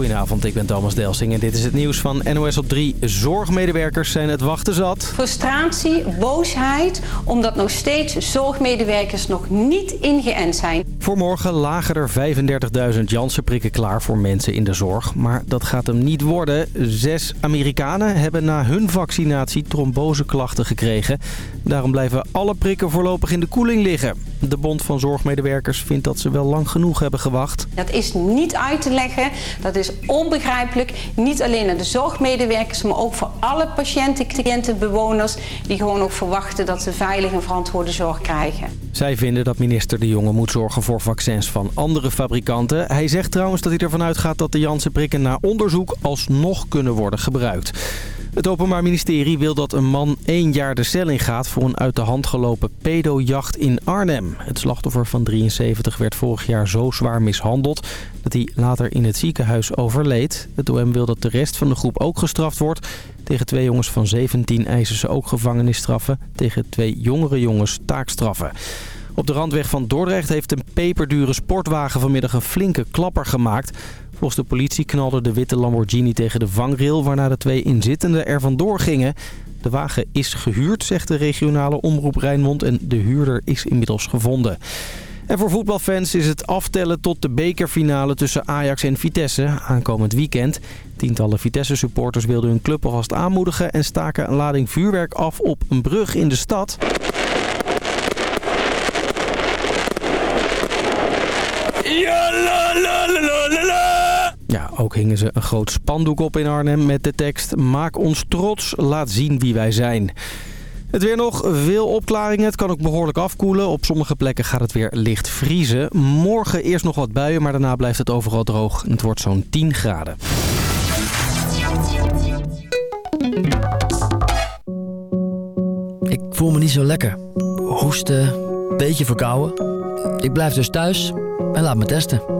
Goedenavond, ik ben Thomas Delsing en dit is het nieuws van NOS op 3. Zorgmedewerkers zijn het wachten zat. Frustratie, boosheid, omdat nog steeds zorgmedewerkers nog niet ingeënt zijn. Voor morgen lagen er 35.000 Janssen-prikken klaar voor mensen in de zorg. Maar dat gaat hem niet worden. Zes Amerikanen hebben na hun vaccinatie tromboseklachten gekregen. Daarom blijven alle prikken voorlopig in de koeling liggen. De Bond van Zorgmedewerkers vindt dat ze wel lang genoeg hebben gewacht. Dat is niet uit te leggen. Dat is onbegrijpelijk. Niet alleen aan de zorgmedewerkers, maar ook voor alle patiënten, cliënten, bewoners... die gewoon ook verwachten dat ze veilige en verantwoorde zorg krijgen. Zij vinden dat minister De Jonge moet zorgen voor vaccins van andere fabrikanten. Hij zegt trouwens dat hij ervan uitgaat dat de Janssen-prikken na onderzoek alsnog kunnen worden gebruikt. Het Openbaar Ministerie wil dat een man één jaar de cel ingaat voor een uit de hand gelopen pedojacht in Arnhem. Het slachtoffer van 73 werd vorig jaar zo zwaar mishandeld dat hij later in het ziekenhuis overleed. Het OM wil dat de rest van de groep ook gestraft wordt. Tegen twee jongens van 17 eisen ze ook gevangenisstraffen. Tegen twee jongere jongens taakstraffen. Op de randweg van Dordrecht heeft een peperdure sportwagen vanmiddag een flinke klapper gemaakt. Volgens de politie knalde de witte Lamborghini tegen de vangrail... waarna de twee inzittenden er vandoor gingen. De wagen is gehuurd, zegt de regionale omroep Rijnmond... en de huurder is inmiddels gevonden. En voor voetbalfans is het aftellen tot de bekerfinale tussen Ajax en Vitesse aankomend weekend. Tientallen Vitesse-supporters wilden hun club alvast aanmoedigen... en staken een lading vuurwerk af op een brug in de stad. Ja, ook hingen ze een groot spandoek op in Arnhem met de tekst... Maak ons trots, laat zien wie wij zijn. Het weer nog, veel opklaringen. Het kan ook behoorlijk afkoelen. Op sommige plekken gaat het weer licht vriezen. Morgen eerst nog wat buien, maar daarna blijft het overal droog. Het wordt zo'n 10 graden. Ik voel me niet zo lekker. Hoesten, beetje verkouden. Ik blijf dus thuis en laat me testen.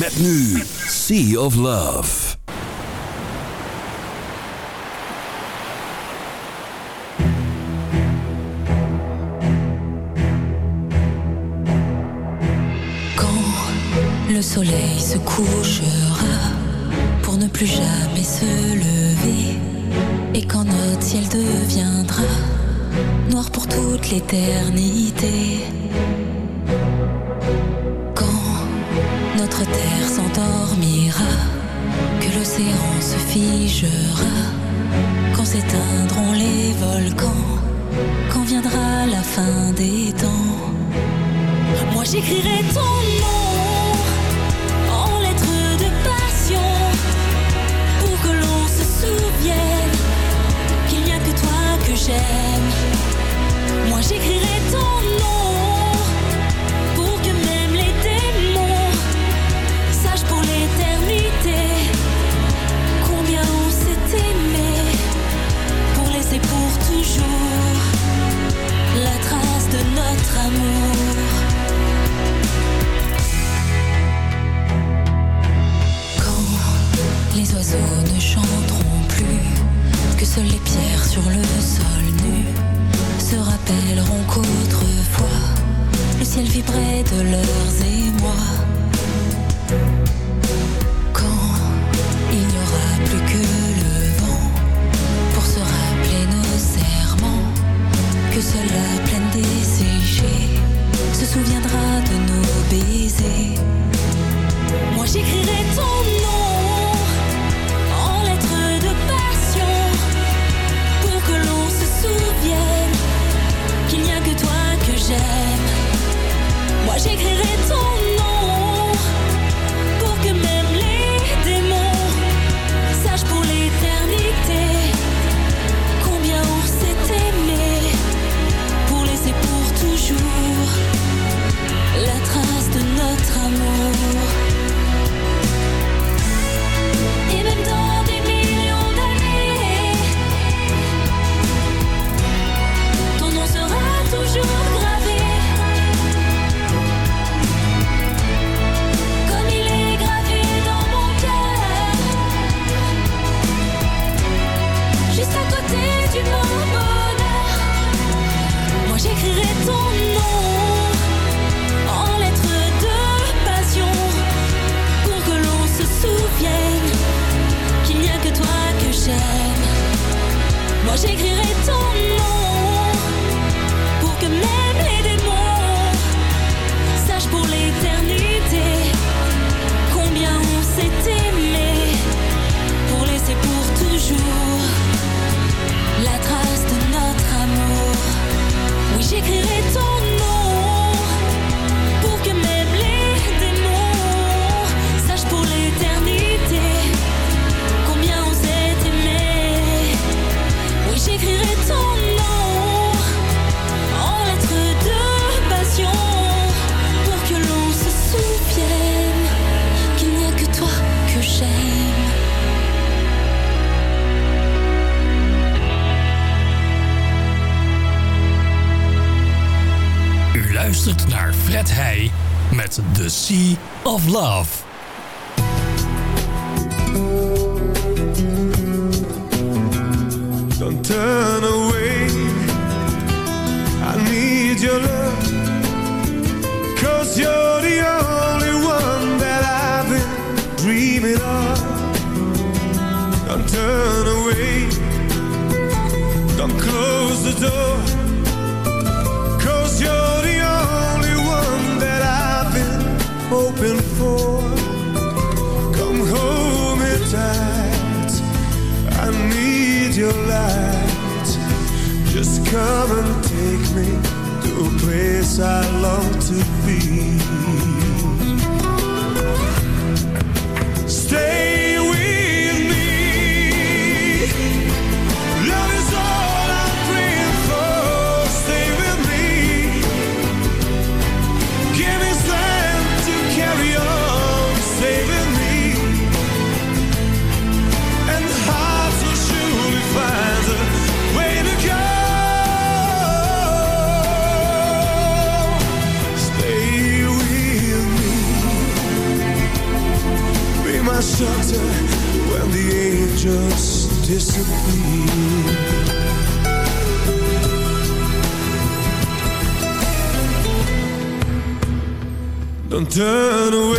Met Sea of Love. Quand le soleil se couchera pour ne plus jamais se lever et quand notre ciel deviendra noir pour toute l'éternité. Notre terre s'endormira, que l'océan se figera, quand s'éteindront les volcans, quand viendra la fin des temps. Moi j'écrirai ton nom en lettres de passion pour que l'on se souvienne qu'il n'y a que toi que j'aime. Moi j'écrirai ton nom Love. Turn away.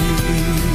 Disappear.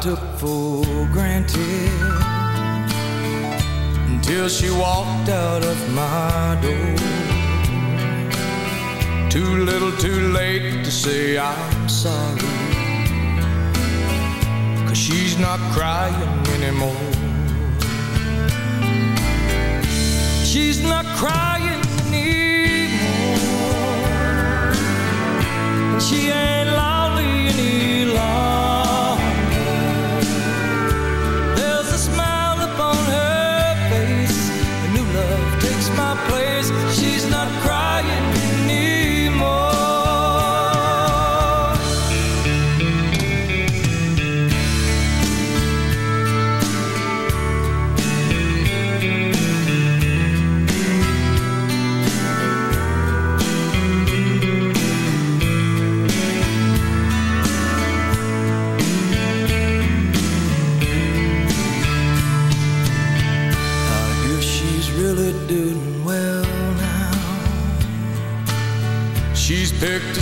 took for granted until she walked out of my door. Too little, too late to say I'm sorry. Cause she's not crying anymore. She's not crying anymore. She ain't lying.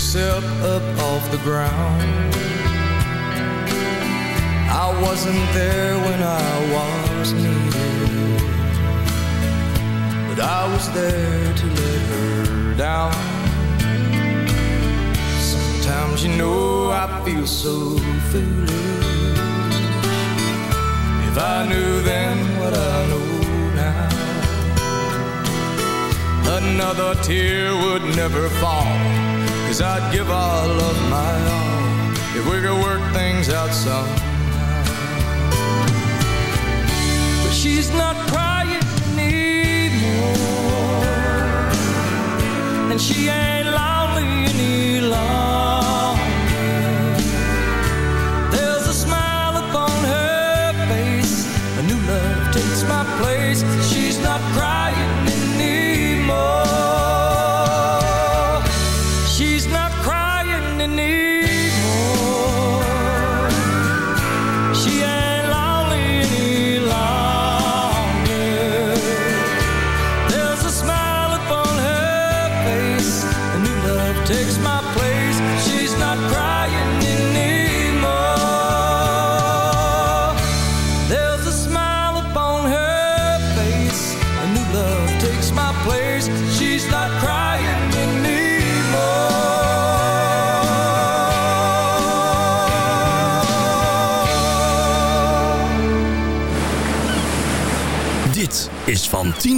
yourself up off the ground. I wasn't there when I was needed But I was there to let her down. Sometimes you know I feel so foolish. If I knew then what I know now Another tear would never fall. Cause I'd give all of my all if we could work things out somehow. But she's not crying anymore, and she ain't.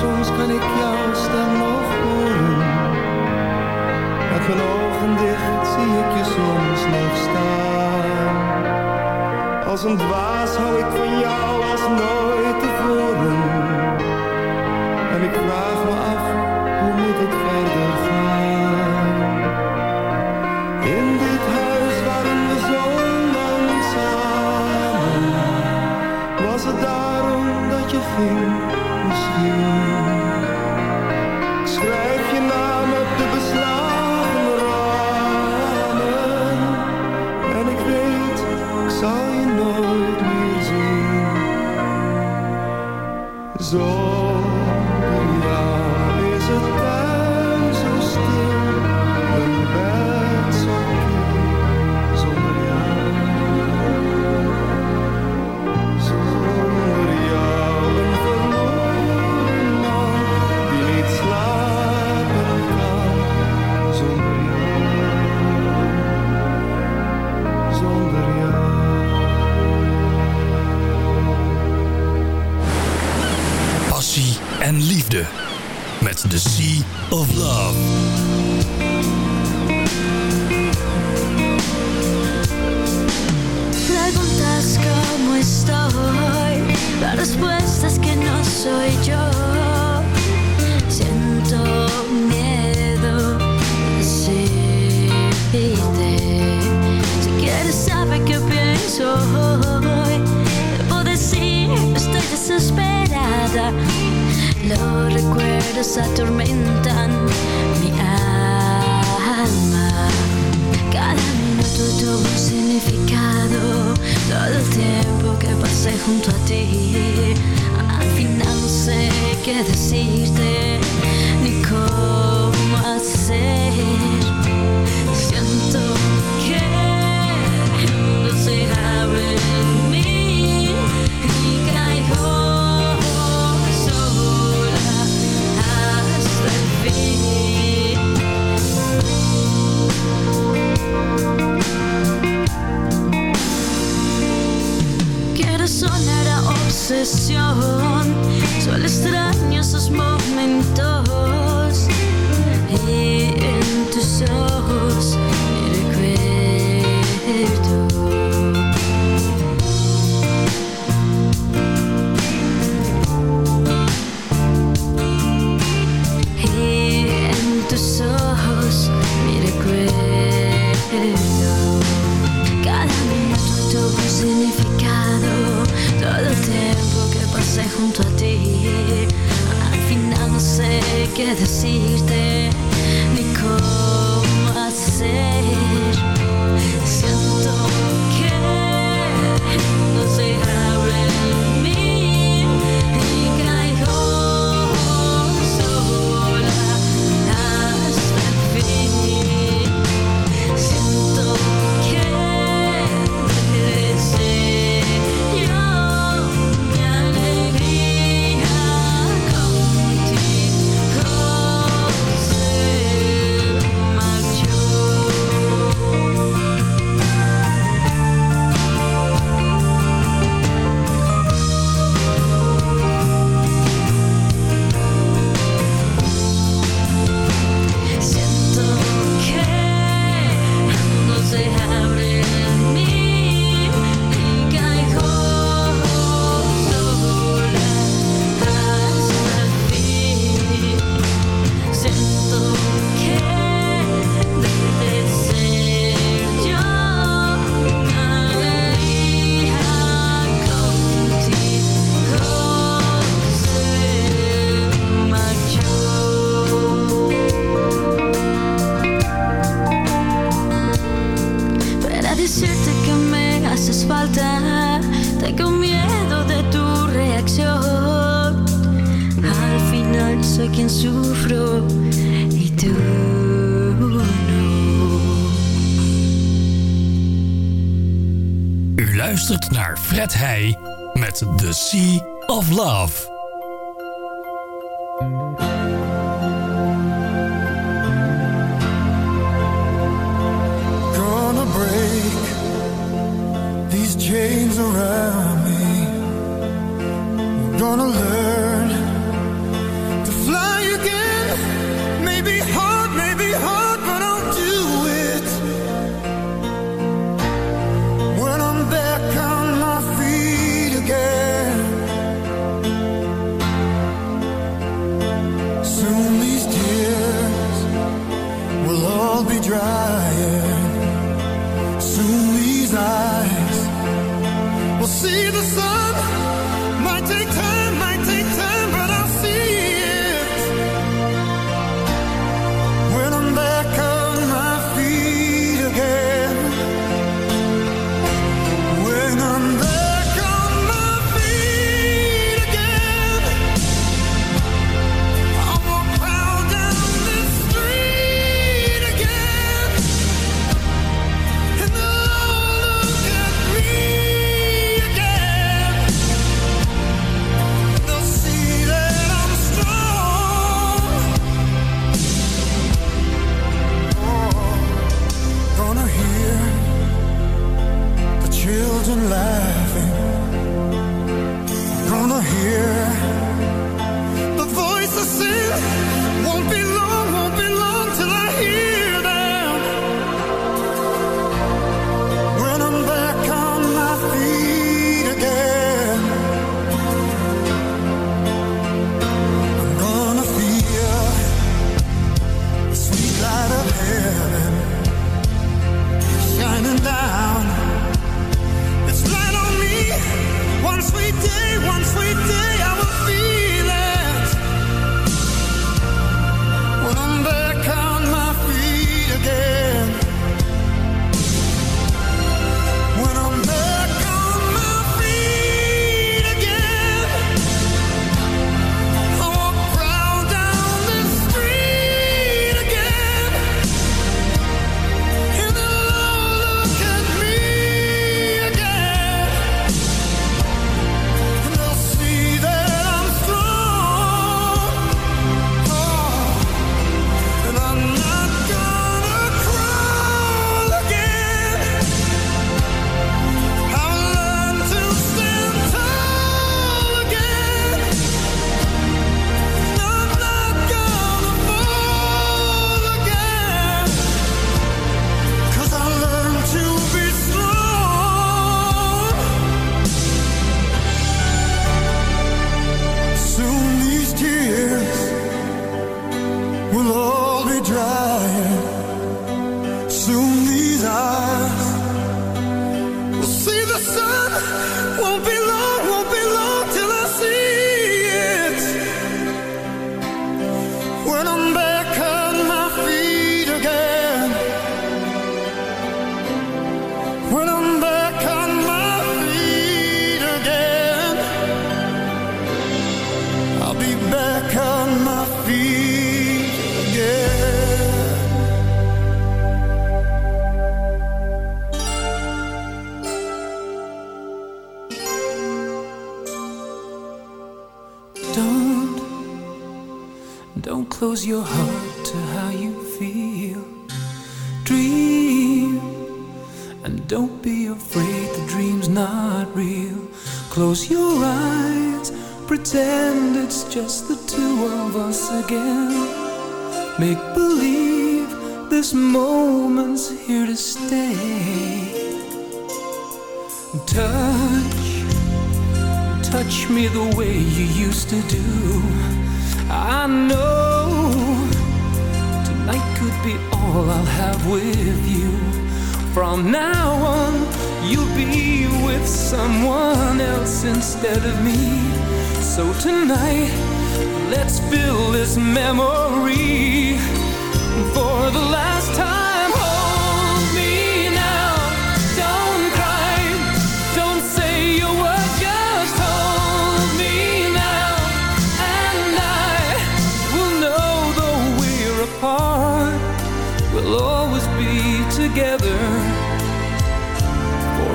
Soms kan ik jouw stem nog horen. mijn ogen dicht zie ik je soms nog staan. Als een dwaas hou ik van jou als nooit tevoren. En ik vraag me af, hoe moet het verder gaan? In dit huis waren we zo lang samen. Was het daarom dat je ging, The Sea of Love. Preguntas cómo estoy, la respuesta es que no soy yo. Siento miedo. Si quieres saber qué pienso hoy, debo decir, estoy desesperada. Los recuerdos atormentan mi alma. Cada minuto tuvo un significado. Todo el tiempo que pasé junto a ti. Al final no sé qué decirte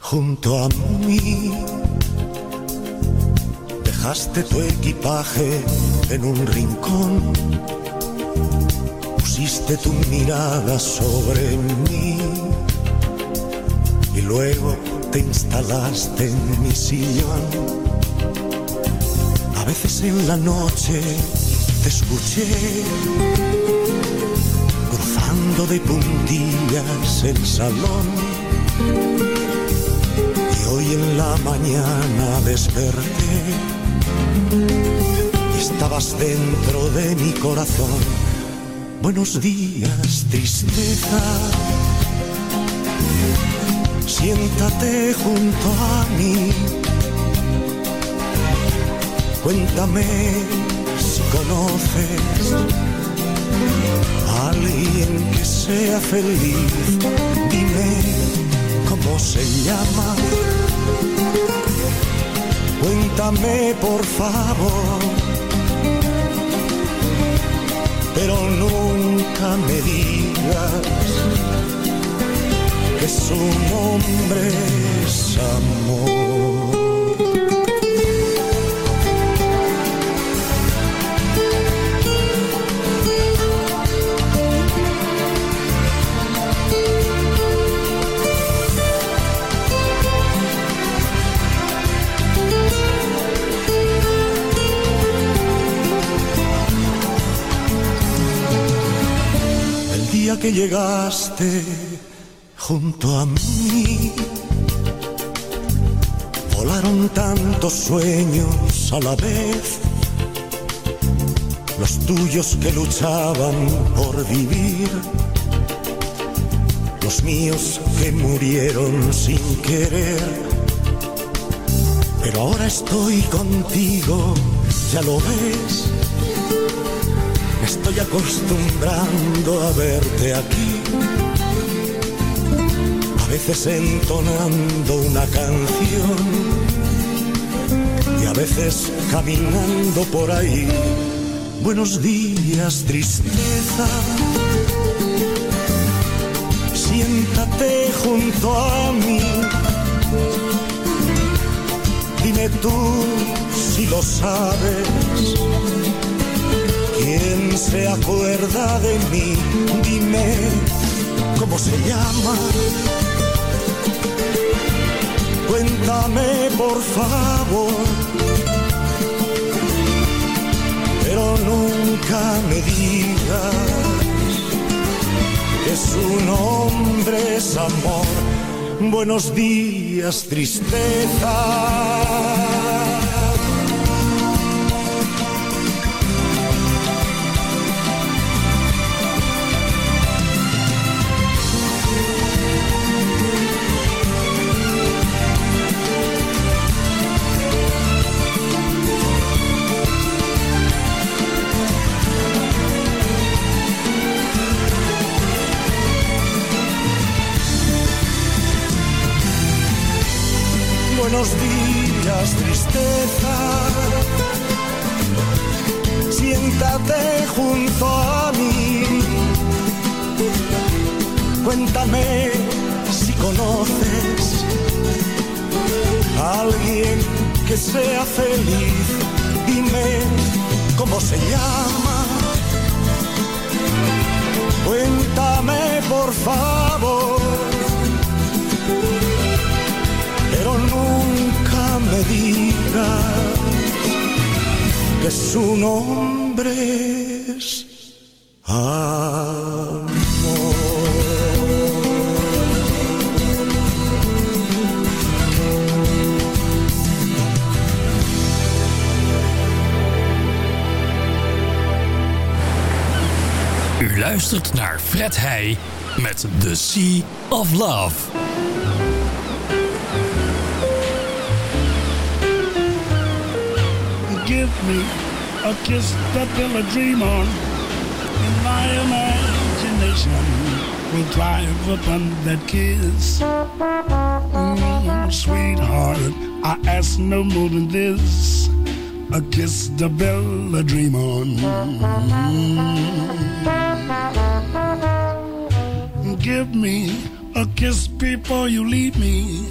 junto a mí, dejaste tu equipaje en un rincón, pusiste tu mirada sobre mí y luego te instalaste en mi sillón. A veces en la noche te escuché cruzando de puntillas el salón. Hoy en la mañana desperté estabas dentro de mi corazón. Buenos días, tristeza. Siéntate junto a mí. Cuéntame si conoces a alguien que sea feliz. Dime cómo se llama. Cuéntame por favor. Pero nunca me digas que su nombre es amor. Que llegaste junto a mí, volaron tantos sueños a la vez, los tuyos que luchaban por vivir, los míos que murieron sin querer. Pero ahora estoy contigo, ya lo ves. Estoy acostumbrando a verte aquí. A veces entonando una canción y a veces caminando por ahí. Buenos días, tristeza. Siéntate junto a mí. Dime tú si lo sabes. ¿Quién se acuerda de mí? Dime cómo se llama. Cuéntame por favor. Pero nunca me digas que su nombre es amor. Buenos días, tristeza. Buenos días, tristeza. Siéntate junto a mí. Cuéntame si conoces a alguien que sea feliz. Dime cómo se llama. Cuéntame por favor me digas que su nombre es amor. U luistert naar Fred Heij met The Sea of Love. Give me a kiss that a dream on. And my imagination will thrive upon that kiss. Mm, sweetheart, I ask no more than this. A kiss to build a dream on. Mm. Give me a kiss before you leave me,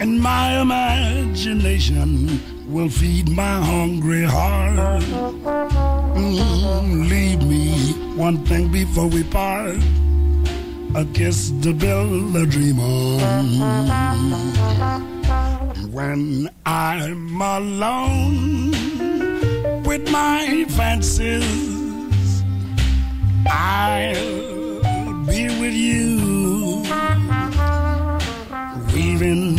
and my imagination will feed my hungry heart. Mm, leave me one thing before we part. A kiss to build a dream on. When I'm alone with my fancies, I'll be with you, weaving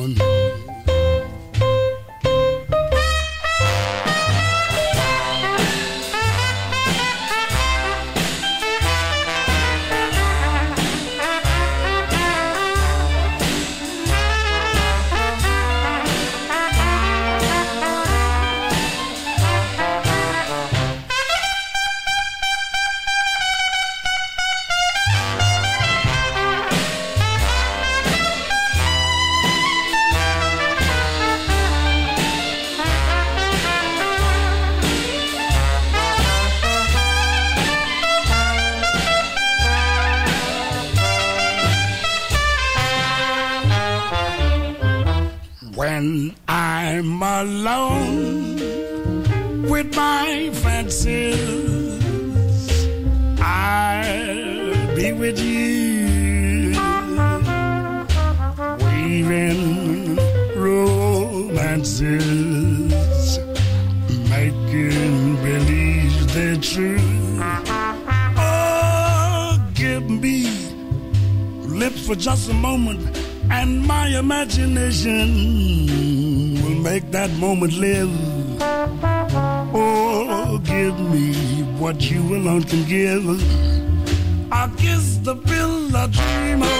Weaving romances, making believe they're true. Oh, give me lips for just a moment, and my imagination will make that moment live. Oh, give me what you alone can give. The pill I dream on.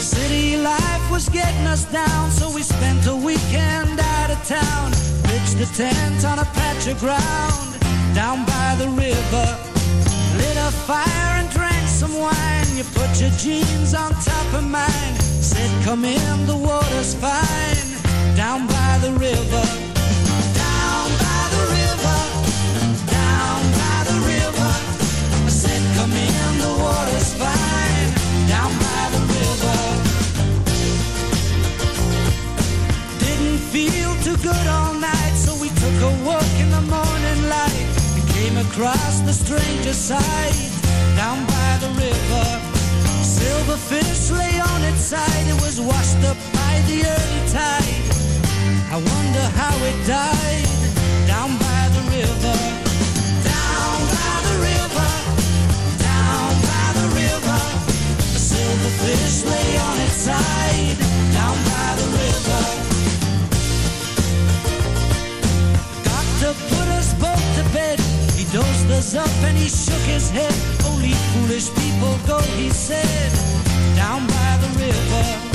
City life was getting us down, so we spent a weekend out of town. Pitched a tent on a patch of ground down by the river. Lit a fire and drank some wine. You put your jeans on top of mine. Said, Come in, the water's fine. Down by the river. Down by the river. Down by the river. I said, Come in, the water's fine. Down by the river. Didn't feel too good all night, so we took a walk in the morning light. We came across the stranger side down by the river. Silverfish lay on its side, it was washed up by the early foolish people go, he said, down by the river.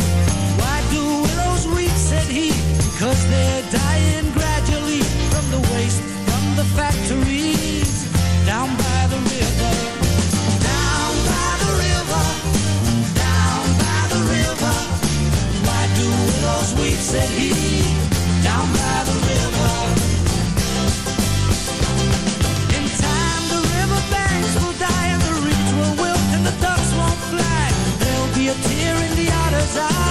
Because they're dying gradually from the waste from the factories. Down by the river. Down by the river. Down by the river. Why do willows weep, said he, down by the river. In time, the river banks will die and the reeds will wilt and the ducks won't fly. There'll be a tear in the otter's eye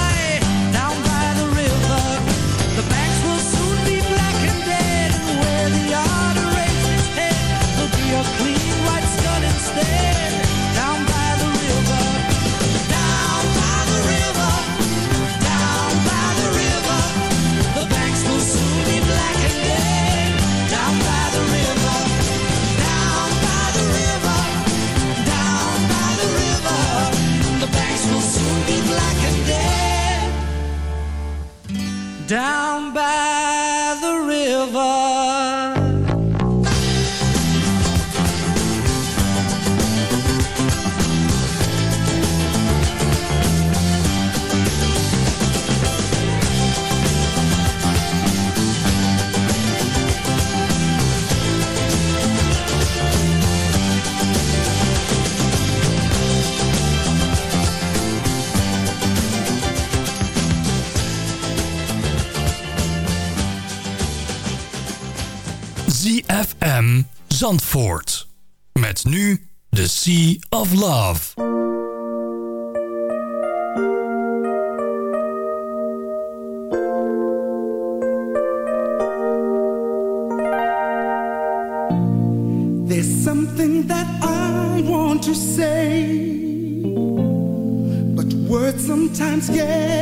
Down ZFM Zandvoort. Met nu The Sea of Love. There's something that I want to say But words sometimes get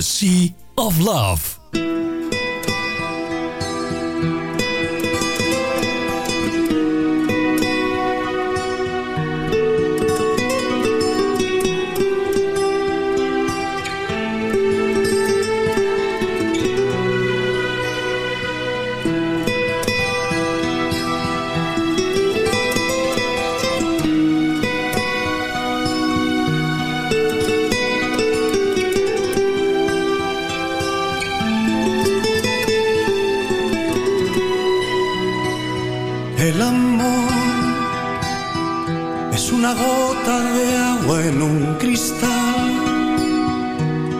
The Sea of Love.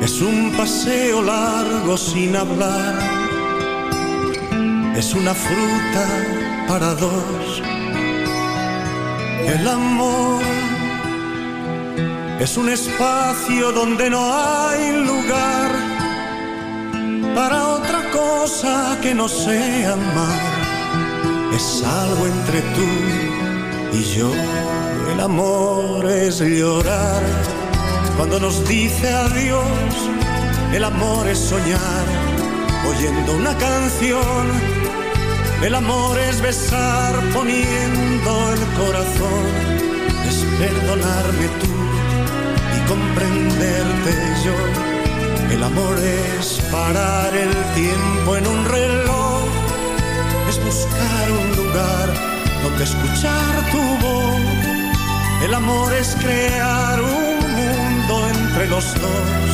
Es un paseo largo sin hablar. Es una fruta para dos. El amor es un espacio donde no hay lugar para otra cosa que no sea amar. Es algo entre tú y yo. El amor es llorar cuando nos dice adiós. El amor es soñar oyendo una canción. El amor es besar poniendo el corazón. Es perdonarme tú y comprenderte yo. El amor es parar el tiempo en un reloj. Es buscar un lugar donde escuchar tu voz. El amor es crear un los dos.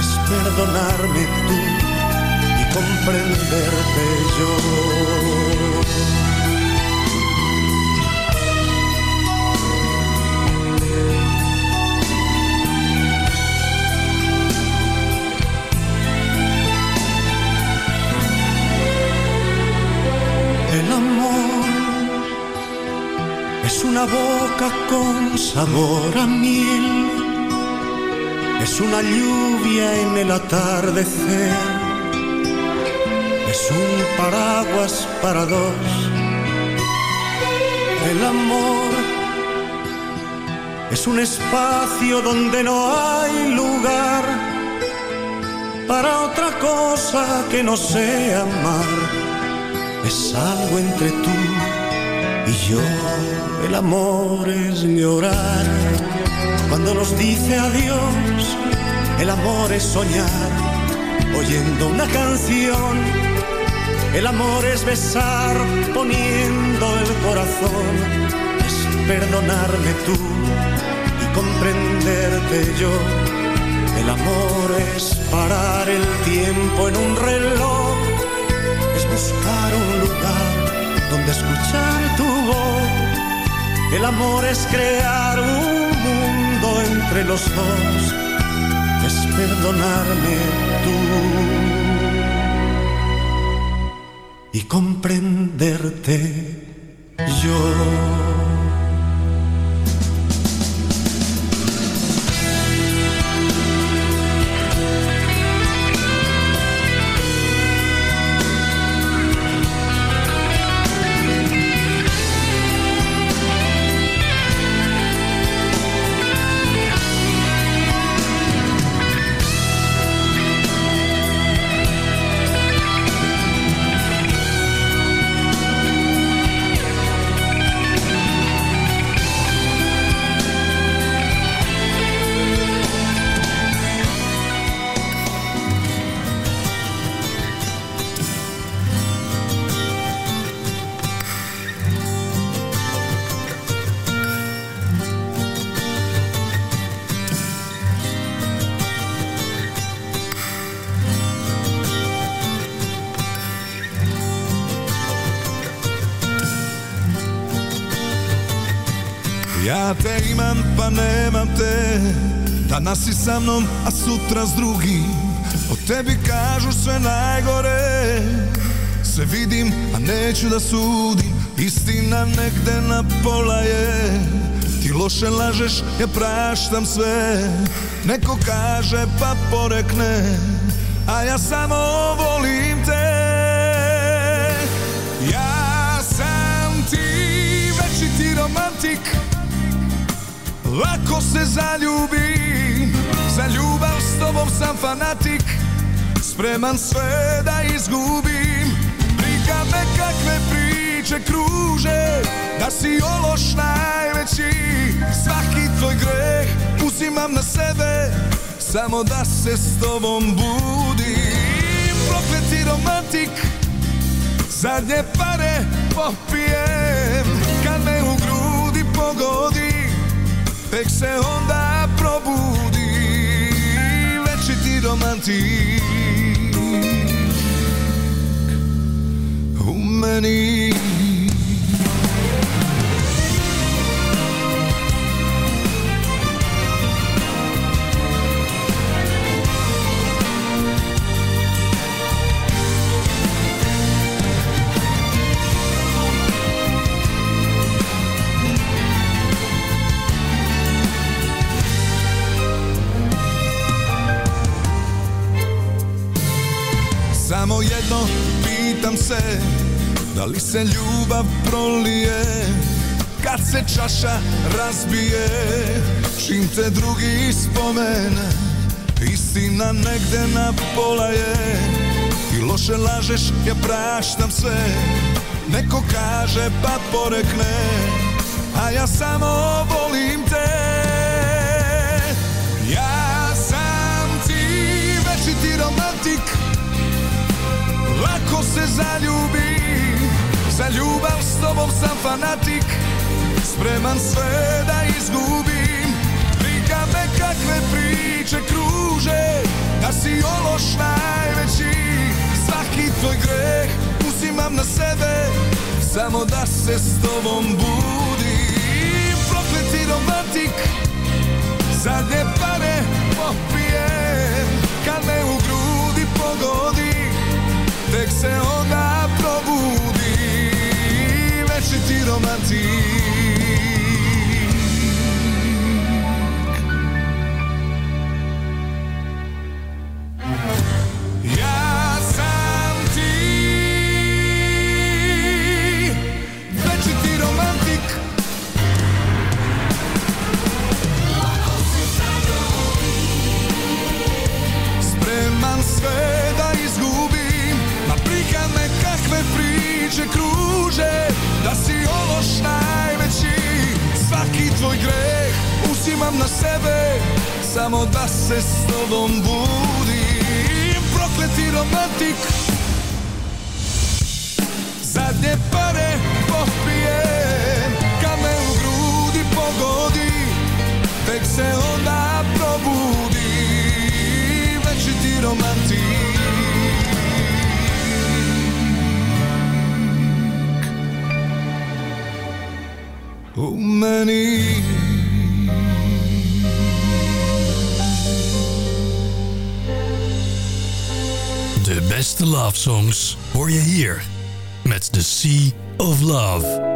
Es perdonarme tú y comprenderte yo. El amor es una boca con sabor a miel, es una lluvia en el atardecer, es un paraguas para dos. El amor es un espacio donde no hay lugar para otra cosa que no sea amar. Es algo entre tú y yo. El amor es llorar cuando nos dice adiós. El amor es soñar oyendo una canción. El amor es besar poniendo el corazón. Es perdonarme tú y comprenderte yo. El amor es parar el tiempo en un reloj. Es buscar un lugar donde escuchar tu voz. El amor es crear un mundo entre los dos. Es perdonarme tú y comprenderte yo. Danas si sa mnom, a sutra s drugim. O tebi kažu sve najgore. Sve vidim, a neću da sudim. Istina negde na pola je. Ti loše lažeš, ja praštam sve. Neko kaže pa porekne A ja samo volim te. Ja sam ti večiti romantik. Lako se zaljubim Za ljubav s tobom sam fanatik. Spreman sve da izgubim. Briga me kakve priče kruže Da si ološ najveći. Svaki tvoj greh uzimam na sebe Samo da se s tobom budim. Prokleti romantik Zadnje pare popijem. Kad me u grudi pogodi Tek se onda probudi romantiek. Hoe me. Jedno pitam se Da li se ljubav prolije? Kad se čaša razbije Čim te drugi spomene Istina negde na pola je. Ti loše lažeš, ja praštam sve Neko kaže pa porekne. A ja samo volim Lako se zaljubim Za ljubav s tobom sam fanatik. Spreman sve da izgubim. Briga me kakve priče kruže Da si ološ najveći. Svaki tvoj greh uzimam na sebe Samo da se s tobom budim. Prokleti romantik Zadnje pare popijem. Kad me u grudi pogodi Tek se onda probudi Večiti romantik na sebe Samo da se s tobom budim Prokleti romantik Zadnje pare popijem Kad me u grudi pogodi. Tek se onda probudi Večiti romantik De beste love songs hoor je hier met The Sea of Love.